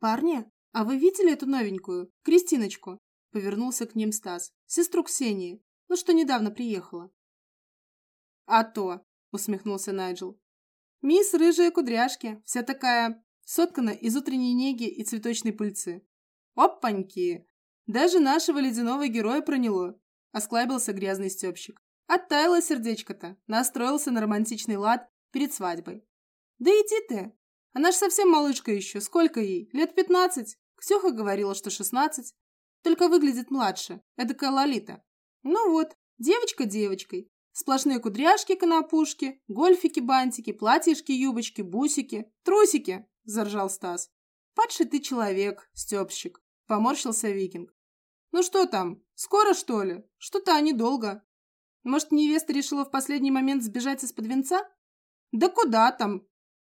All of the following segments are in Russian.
«Парни, а вы видели эту новенькую, Кристиночку?» Повернулся к ним Стас. «Сестру Ксении, ну что недавно приехала». «А то!» — усмехнулся Найджел. «Мисс Рыжая Кудряшки, вся такая соткана из утренней неги и цветочной пыльцы». «Опаньки! Даже нашего ледяного героя проняло!» — осклабился грязный стёбщик. Оттаяло сердечко-то, настроился на романтичный лад перед свадьбой. «Да иди ты! Она ж совсем малышка еще, сколько ей? Лет пятнадцать?» Ксюха говорила, что шестнадцать. Только выглядит младше, эдакая Лолита. Ну вот, девочка девочкой. Сплошные кудряшки, конопушки, гольфики, бантики, платьишки, юбочки, бусики, трусики, заржал Стас. Падший ты человек, стёбщик, поморщился викинг. Ну что там, скоро что ли? Что-то они долго. Может, невеста решила в последний момент сбежать из-под венца? Да куда там?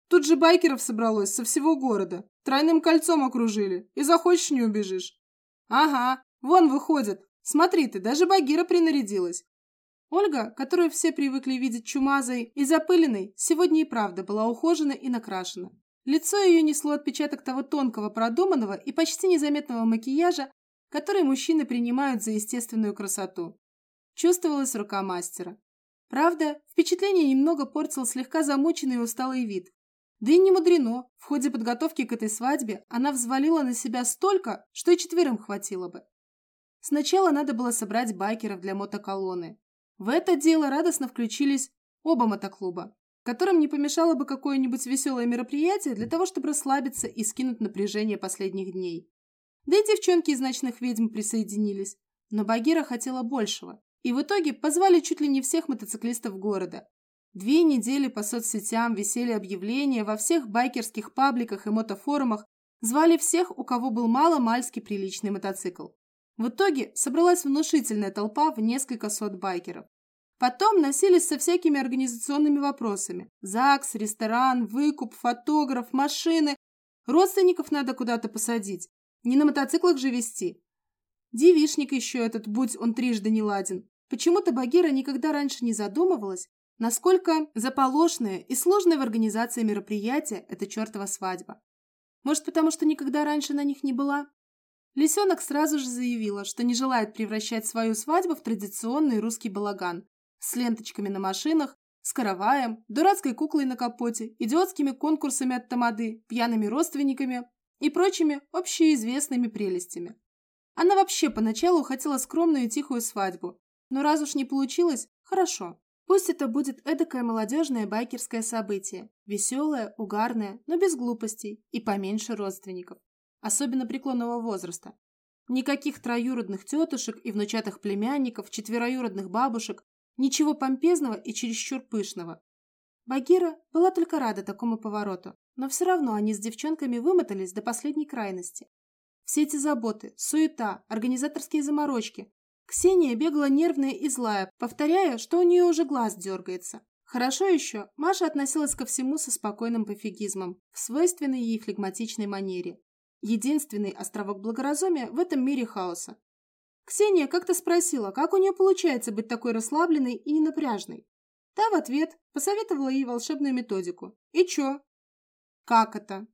Тут же байкеров собралось со всего города. Тройным кольцом окружили. И захочешь не убежишь. Ага, вон выходят. Смотри ты, даже Багира принарядилась. Ольга, которую все привыкли видеть чумазой и запыленной, сегодня и правда была ухожена и накрашена. Лицо ее несло отпечаток того тонкого, продуманного и почти незаметного макияжа, который мужчины принимают за естественную красоту. Чувствовалась рука мастера. Правда, впечатление немного портил слегка замученный и усталый вид. Да и не мудрено, в ходе подготовки к этой свадьбе она взвалила на себя столько, что и четверым хватило бы. Сначала надо было собрать байкеров для мотоколонны, в это дело радостно включились оба мотоклуба, которым не помешало бы какое-нибудь веселое мероприятие для того, чтобы расслабиться и скинуть напряжение последних дней. Да и девчонки из ночных ведьм присоединились. Но Багира хотела большего. И в итоге позвали чуть ли не всех мотоциклистов города. Две недели по соцсетям висели объявления во всех байкерских пабликах и мотофорумах, звали всех, у кого был мало-мальски приличный мотоцикл. В итоге собралась внушительная толпа в несколько сот байкеров. Потом носились со всякими организационными вопросами. ЗАГС, ресторан, выкуп, фотограф, машины. Родственников надо куда-то посадить. Не на мотоциклах же вести. Девишник еще этот, будь он трижды не ладен. Почему-то Багира никогда раньше не задумывалась, насколько заполошное и сложное в организации мероприятия эта чертова свадьба. Может, потому что никогда раньше на них не была? Лисенок сразу же заявила, что не желает превращать свою свадьбу в традиционный русский балаган с ленточками на машинах, с караваем, дурацкой куклой на капоте, идиотскими конкурсами от тамады, пьяными родственниками и прочими общеизвестными прелестями. Она вообще поначалу хотела скромную и тихую свадьбу, но раз уж не получилось, хорошо. Пусть это будет эдакое молодежное байкерское событие, веселое, угарное, но без глупостей и поменьше родственников особенно преклонного возраста. Никаких троюродных тетушек и внучатых племянников, четвероюродных бабушек, ничего помпезного и чересчур пышного. Багира была только рада такому повороту, но все равно они с девчонками вымотались до последней крайности. Все эти заботы, суета, организаторские заморочки. Ксения бегала нервная и злая, повторяя, что у нее уже глаз дергается. Хорошо еще, Маша относилась ко всему со спокойным пофигизмом, в свойственной ей флегматичной манере. Единственный островок благоразумия в этом мире хаоса. Ксения как-то спросила, как у нее получается быть такой расслабленной и ненапряжной. Та в ответ посоветовала ей волшебную методику. И чё? Как это?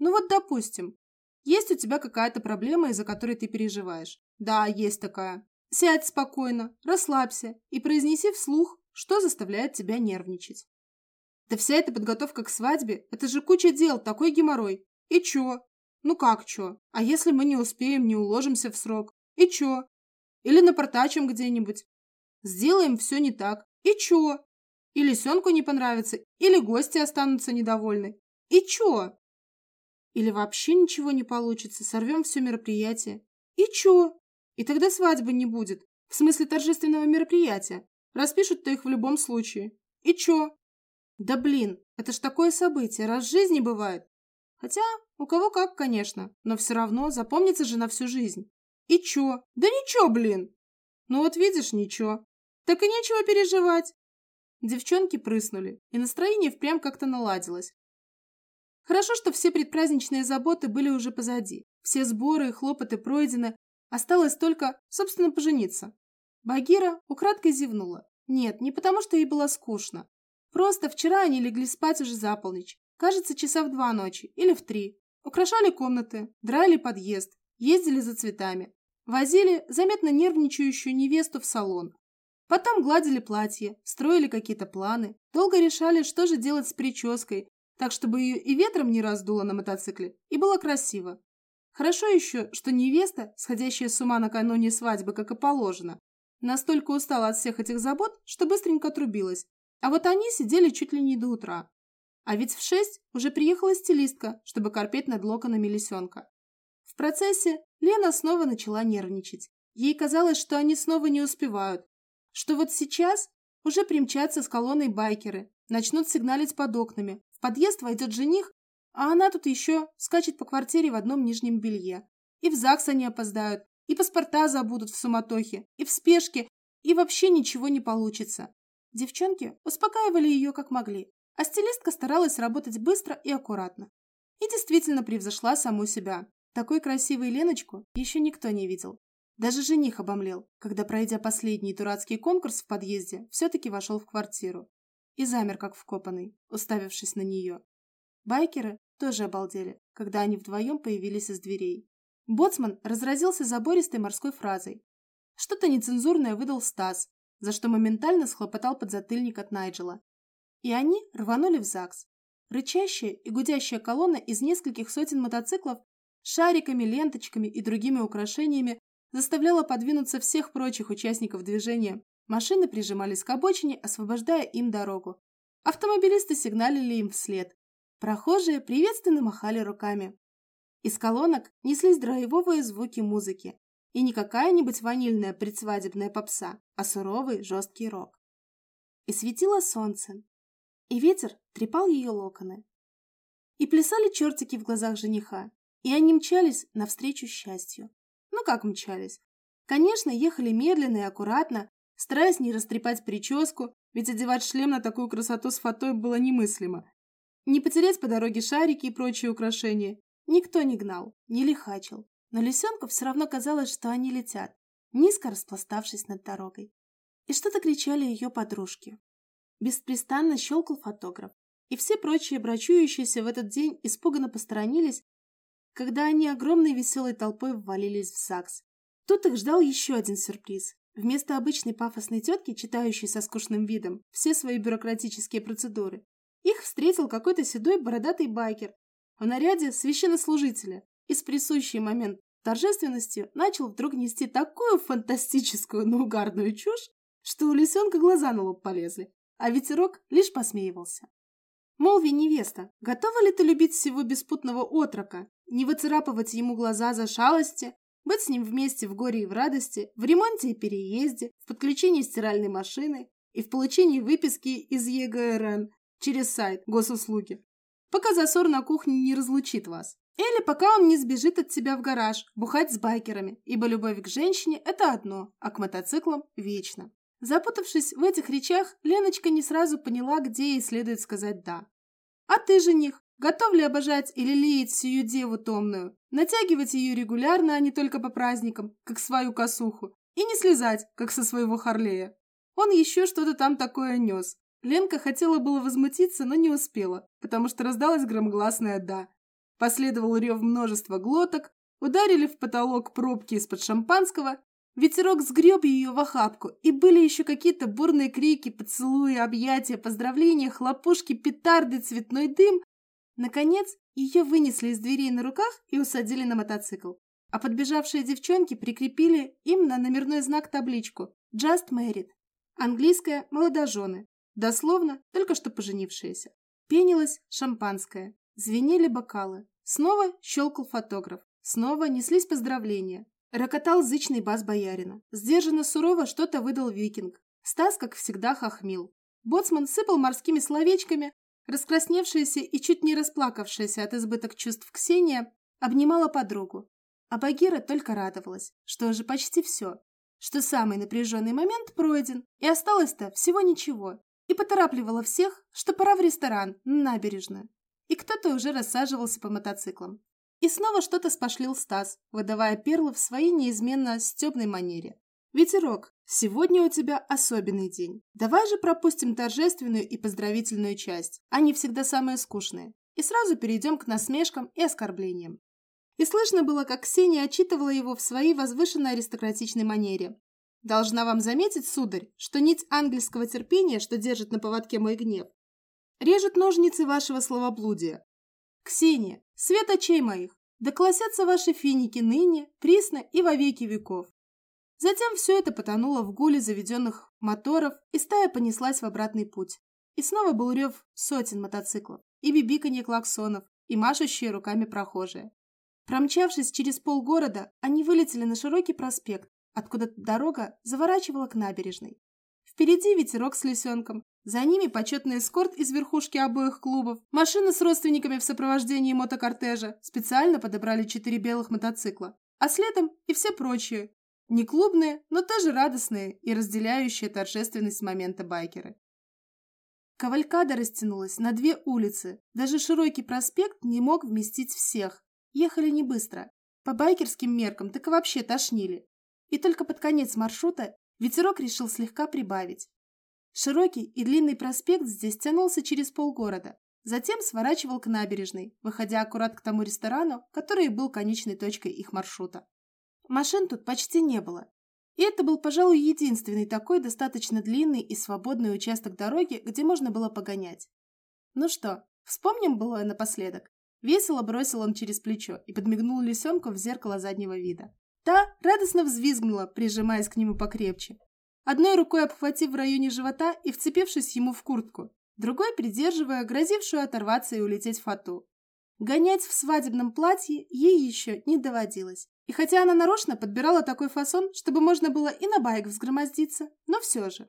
Ну вот, допустим, есть у тебя какая-то проблема, из-за которой ты переживаешь. Да, есть такая. Сядь спокойно, расслабься и произнеси вслух, что заставляет тебя нервничать. Да вся эта подготовка к свадьбе – это же куча дел, такой геморрой. И чё? Ну как чё? А если мы не успеем, не уложимся в срок? И чё? Или напортачим где-нибудь? Сделаем все не так. И чё? И лисенку не понравится, или гости останутся недовольны. И чё? Или вообще ничего не получится, сорвем все мероприятие. И чё? И тогда свадьбы не будет. В смысле торжественного мероприятия. Распишут-то их в любом случае. И чё? Да блин, это ж такое событие, раз в жизни бывает. Хотя, у кого как, конечно, но все равно запомнится же на всю жизнь. И чё? Да ничего, блин! Ну вот видишь, ничего. Так и нечего переживать. Девчонки прыснули, и настроение впрямь как-то наладилось. Хорошо, что все предпраздничные заботы были уже позади. Все сборы и хлопоты пройдены, осталось только, собственно, пожениться. Багира украдкой зевнула. Нет, не потому, что ей было скучно. Просто вчера они легли спать уже за полночь, Кажется, часа в два ночи или в три. Украшали комнаты, драли подъезд, ездили за цветами, возили заметно нервничающую невесту в салон. Потом гладили платье, строили какие-то планы, долго решали, что же делать с прической, так чтобы ее и ветром не раздуло на мотоцикле, и было красиво. Хорошо еще, что невеста, сходящая с ума накануне свадьбы, как и положено, настолько устала от всех этих забот, что быстренько отрубилась. А вот они сидели чуть ли не до утра. А ведь в шесть уже приехала стилистка, чтобы корпеть над локонами лисенка. В процессе Лена снова начала нервничать. Ей казалось, что они снова не успевают. Что вот сейчас уже примчатся с колонной байкеры, начнут сигналить под окнами. В подъезд войдет жених, а она тут еще скачет по квартире в одном нижнем белье. И в ЗАГС они опоздают, и паспорта забудут в суматохе, и в спешке, и вообще ничего не получится. Девчонки успокаивали ее как могли, а стилистка старалась работать быстро и аккуратно. И действительно превзошла саму себя. Такой красивой Леночку еще никто не видел. Даже жених обомлел, когда, пройдя последний дурацкий конкурс в подъезде, все-таки вошел в квартиру. И замер, как вкопанный, уставившись на нее. Байкеры тоже обалдели, когда они вдвоем появились из дверей. Боцман разразился забористой морской фразой. Что-то нецензурное выдал Стас, за что моментально схлопотал подзатыльник от Найджела. И они рванули в ЗАГС. Рычащая и гудящая колонна из нескольких сотен мотоциклов шариками, ленточками и другими украшениями заставляла подвинуться всех прочих участников движения. Машины прижимались к обочине, освобождая им дорогу. Автомобилисты сигналили им вслед. Прохожие приветственно махали руками. Из колонок неслись драйвовые звуки музыки. И не какая-нибудь ванильная предсвадебная попса, а суровый жесткий рок. И светило солнце. И ветер трепал ее локоны. И плясали чертики в глазах жениха. И они мчались навстречу счастью. Ну как мчались? Конечно, ехали медленно и аккуратно, стараясь не растрепать прическу, ведь одевать шлем на такую красоту с фатой было немыслимо. Не потерять по дороге шарики и прочие украшения. Никто не гнал, не лихачил. Но лисенку все равно казалось, что они летят, низко распластавшись над дорогой. И что-то кричали ее подружки. Беспрестанно щелкал фотограф. И все прочие брачующиеся в этот день испуганно посторонились, когда они огромной веселой толпой ввалились в ЗАГС. Тут их ждал еще один сюрприз. Вместо обычной пафосной тетки, читающей со скучным видом все свои бюрократические процедуры, их встретил какой-то седой бородатый байкер. В наряде священнослужителя и с присущей момент торжественностью начал вдруг нести такую фантастическую, но угарную чушь, что у лисенка глаза на лоб полезли, а ветерок лишь посмеивался. Молви, невеста, готова ли ты любить всего беспутного отрока, не выцарапывать ему глаза за шалости, быть с ним вместе в горе и в радости, в ремонте и переезде, в подключении стиральной машины и в получении выписки из ЕГРН через сайт госуслуги, пока засор на кухне не разлучит вас. Или пока он не сбежит от тебя в гараж, бухать с байкерами, ибо любовь к женщине – это одно, а к мотоциклам – вечно. Запутавшись в этих речах, Леночка не сразу поняла, где ей следует сказать «да». «А ты, жених, готов ли обожать или лелеять сию деву томную, натягивать ее регулярно, а не только по праздникам, как свою косуху, и не слезать, как со своего Харлея?» Он еще что-то там такое нес, Ленка хотела было возмутиться, но не успела, потому что раздалось громогласное «да». Последовал рев множества глоток, ударили в потолок пробки из-под шампанского, ветерок сгреб ее в охапку, и были еще какие-то бурные крики, поцелуи, объятия, поздравления, хлопушки, петарды, цветной дым. Наконец, ее вынесли из дверей на руках и усадили на мотоцикл. А подбежавшие девчонки прикрепили им на номерной знак табличку «Just Married». Английская «Молодожены». Дословно, только что поженившиеся. Пенилось шампанское, звенели бокалы. Снова щелкал фотограф. Снова неслись поздравления. Рокотал зычный бас боярина. Сдержанно сурово что-то выдал викинг. Стас, как всегда, хохмил. Боцман сыпал морскими словечками. Раскрасневшаяся и чуть не расплакавшаяся от избыток чувств Ксения обнимала подругу. А Багира только радовалась, что уже почти все, что самый напряженный момент пройден, и осталось-то всего ничего, и поторапливала всех, что пора в ресторан, на набережную. И кто-то уже рассаживался по мотоциклам. И снова что-то спошлил Стас, выдавая перлы в своей неизменно стебной манере. «Ветерок, сегодня у тебя особенный день. Давай же пропустим торжественную и поздравительную часть. Они всегда самые скучные. и сразу перейдем к насмешкам и оскорблениям. И слышно было, как Ксения отчитывала его в своей возвышенной аристократичной манере. «Должна вам заметить, сударь, что нить ангельского терпения, что держит на поводке мой гнев, режет ножницы вашего словоблудия. Ксения, свет очей моих, да класятся ваши финики ныне, присно и во веки веков. Затем все это потонуло в гуле заведенных моторов, и стая понеслась в обратный путь. И снова был рев сотен мотоциклов, и бибиканье клаксонов, и машущие руками прохожие. Промчавшись через полгорода, они вылетели на широкий проспект, откуда дорога заворачивала к набережной. Впереди ветерок с лисенком, за ними почетный эскорт из верхушки обоих клубов, машины с родственниками в сопровождении мотокортежа, специально подобрали четыре белых мотоцикла, а следом и все прочие, не клубные, но тоже радостные и разделяющие торжественность момента байкеры. Кавалькада растянулась на две улицы. Даже широкий проспект не мог вместить всех. Ехали не быстро. По байкерским меркам так и вообще тошнили. И только под конец маршрута ветерок решил слегка прибавить. Широкий и длинный проспект здесь тянулся через полгорода. Затем сворачивал к набережной, выходя аккурат к тому ресторану, который был конечной точкой их маршрута. Машин тут почти не было. И это был, пожалуй, единственный такой достаточно длинный и свободный участок дороги, где можно было погонять. Ну что, вспомним было напоследок. Весело бросил он через плечо и подмигнул лисенку в зеркало заднего вида. Та радостно взвизгнула, прижимаясь к нему покрепче. Одной рукой обхватив в районе живота и вцепившись ему в куртку, другой придерживая грозившую оторваться и улететь фату. Гонять в свадебном платье ей еще не доводилось. И хотя она нарочно подбирала такой фасон, чтобы можно было и на байк взгромоздиться, но все же.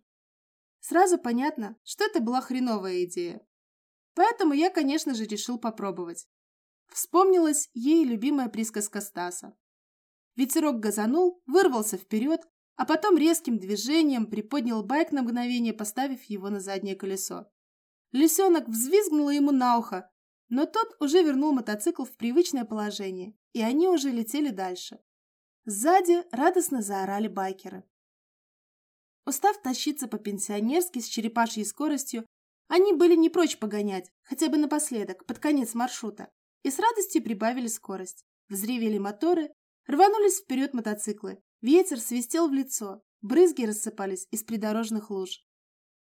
Сразу понятно, что это была хреновая идея. Поэтому я, конечно же, решил попробовать. Вспомнилась ей любимая присказка Стаса. Ветерок газанул, вырвался вперед, а потом резким движением приподнял байк на мгновение, поставив его на заднее колесо. Лисенок взвизгнула ему на ухо, но тот уже вернул мотоцикл в привычное положение, и они уже летели дальше. Сзади радостно заорали байкеры. Устав тащиться по-пенсионерски с черепашьей скоростью, они были не прочь погонять, хотя бы напоследок, под конец маршрута, и с радостью прибавили скорость. Взревели моторы, рванулись вперед мотоциклы, ветер свистел в лицо, брызги рассыпались из придорожных луж.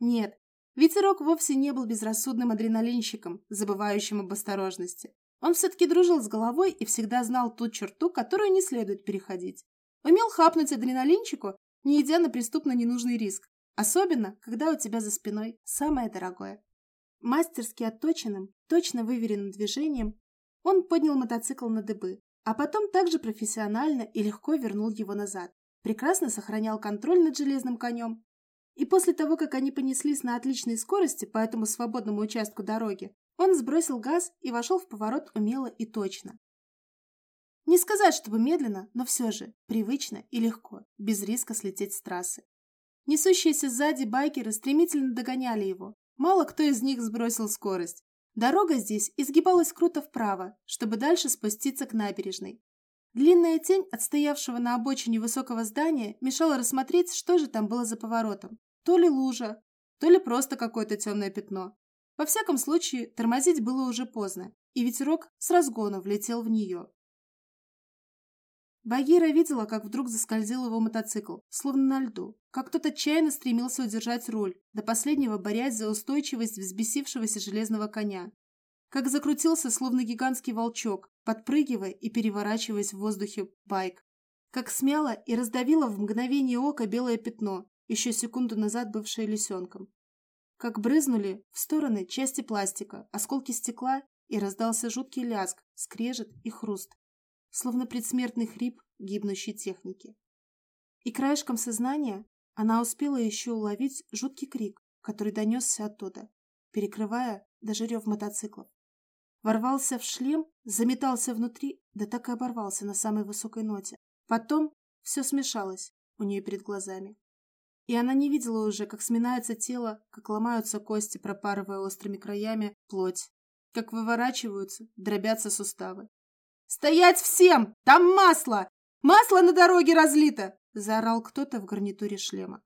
Нет, Ветерок вовсе не был безрассудным адреналинщиком, забывающим об осторожности. Он все-таки дружил с головой и всегда знал ту черту, которую не следует переходить. Умел хапнуть адреналинчику, не идя на преступно ненужный риск. Особенно, когда у тебя за спиной самое дорогое. Мастерски отточенным, точно выверенным движением он поднял мотоцикл на дыбы, а потом также профессионально и легко вернул его назад. Прекрасно сохранял контроль над железным конем, и после того, как они понеслись на отличной скорости по этому свободному участку дороги, он сбросил газ и вошел в поворот умело и точно. Не сказать, чтобы медленно, но все же привычно и легко, без риска слететь с трассы. Несущиеся сзади байкеры стремительно догоняли его. Мало кто из них сбросил скорость. Дорога здесь изгибалась круто вправо, чтобы дальше спуститься к набережной. Длинная тень от стоявшего на обочине высокого здания мешала рассмотреть, что же там было за поворотом. То ли лужа, то ли просто какое-то темное пятно. Во всяком случае, тормозить было уже поздно, и ветерок с разгона влетел в нее. Багира видела, как вдруг заскользил его мотоцикл, словно на льду, как тот отчаянно стремился удержать руль, до последнего борясь за устойчивость взбесившегося железного коня. Как закрутился, словно гигантский волчок, подпрыгивая и переворачиваясь в воздухе байк. Как смяло и раздавило в мгновение ока белое пятно, еще секунду назад бывшая лисенком. Как брызнули в стороны части пластика, осколки стекла, и раздался жуткий лязг, скрежет и хруст, словно предсмертный хрип гибнущей техники. И краешком сознания она успела еще уловить жуткий крик, который донесся оттуда, перекрывая даже рев мотоциклов. Ворвался в шлем, заметался внутри, да так и оборвался на самой высокой ноте. Потом все смешалось у нее перед глазами. И она не видела уже, как сминается тело, как ломаются кости, пропарывая острыми краями плоть, как выворачиваются, дробятся суставы. «Стоять всем! Там масло! Масло на дороге разлито!» – заорал кто-то в гарнитуре шлема.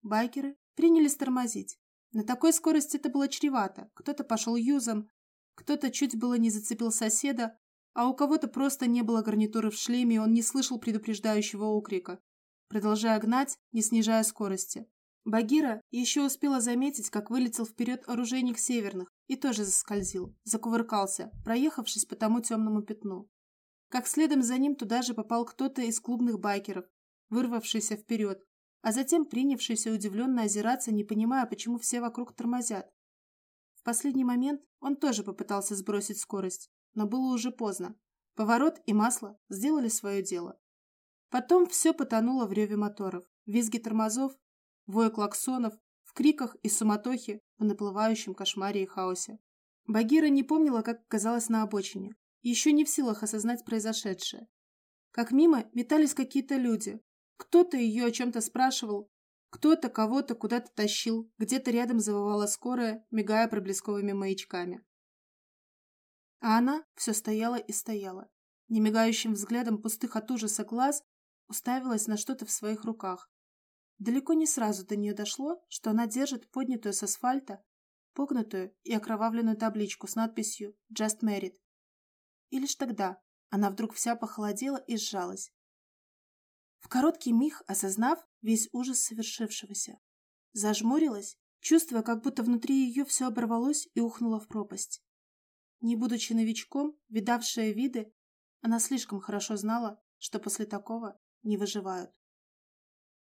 Байкеры принялись тормозить. На такой скорости это было чревато. Кто-то пошел юзом, Кто-то чуть было не зацепил соседа, а у кого-то просто не было гарнитуры в шлеме, и он не слышал предупреждающего окрика, продолжая гнать, не снижая скорости. Багира еще успела заметить, как вылетел вперед оружейник северных и тоже заскользил, закувыркался, проехавшись по тому темному пятну. Как следом за ним туда же попал кто-то из клубных байкеров, вырвавшийся вперед, а затем принявшийся удивленно озираться, не понимая, почему все вокруг тормозят. В последний момент он тоже попытался сбросить скорость, но было уже поздно. Поворот и масло сделали свое дело. Потом все потонуло в реве моторов, визге тормозов, вое клаксонов, в криках и суматохе, в наплывающем кошмаре и хаосе. Багира не помнила, как оказалась на обочине, еще не в силах осознать произошедшее. Как мимо метались какие-то люди. Кто-то ее о чем-то спрашивал, кто-то кого-то куда-то тащил, где-то рядом завывала скорая, мигая проблесковыми маячками. А она все стояла и стояла. Немигающим взглядом пустых от ужаса глаз уставилась на что-то в своих руках. Далеко не сразу до нее дошло, что она держит поднятую с асфальта, погнутую и окровавленную табличку с надписью «Just Married». И лишь тогда она вдруг вся похолодела и сжалась. В короткий миг осознав весь ужас совершившегося, зажмурилась, чувствуя, как будто внутри ее все оборвалось и ухнуло в пропасть. Не будучи новичком, видавшая виды, она слишком хорошо знала, что после такого не выживают.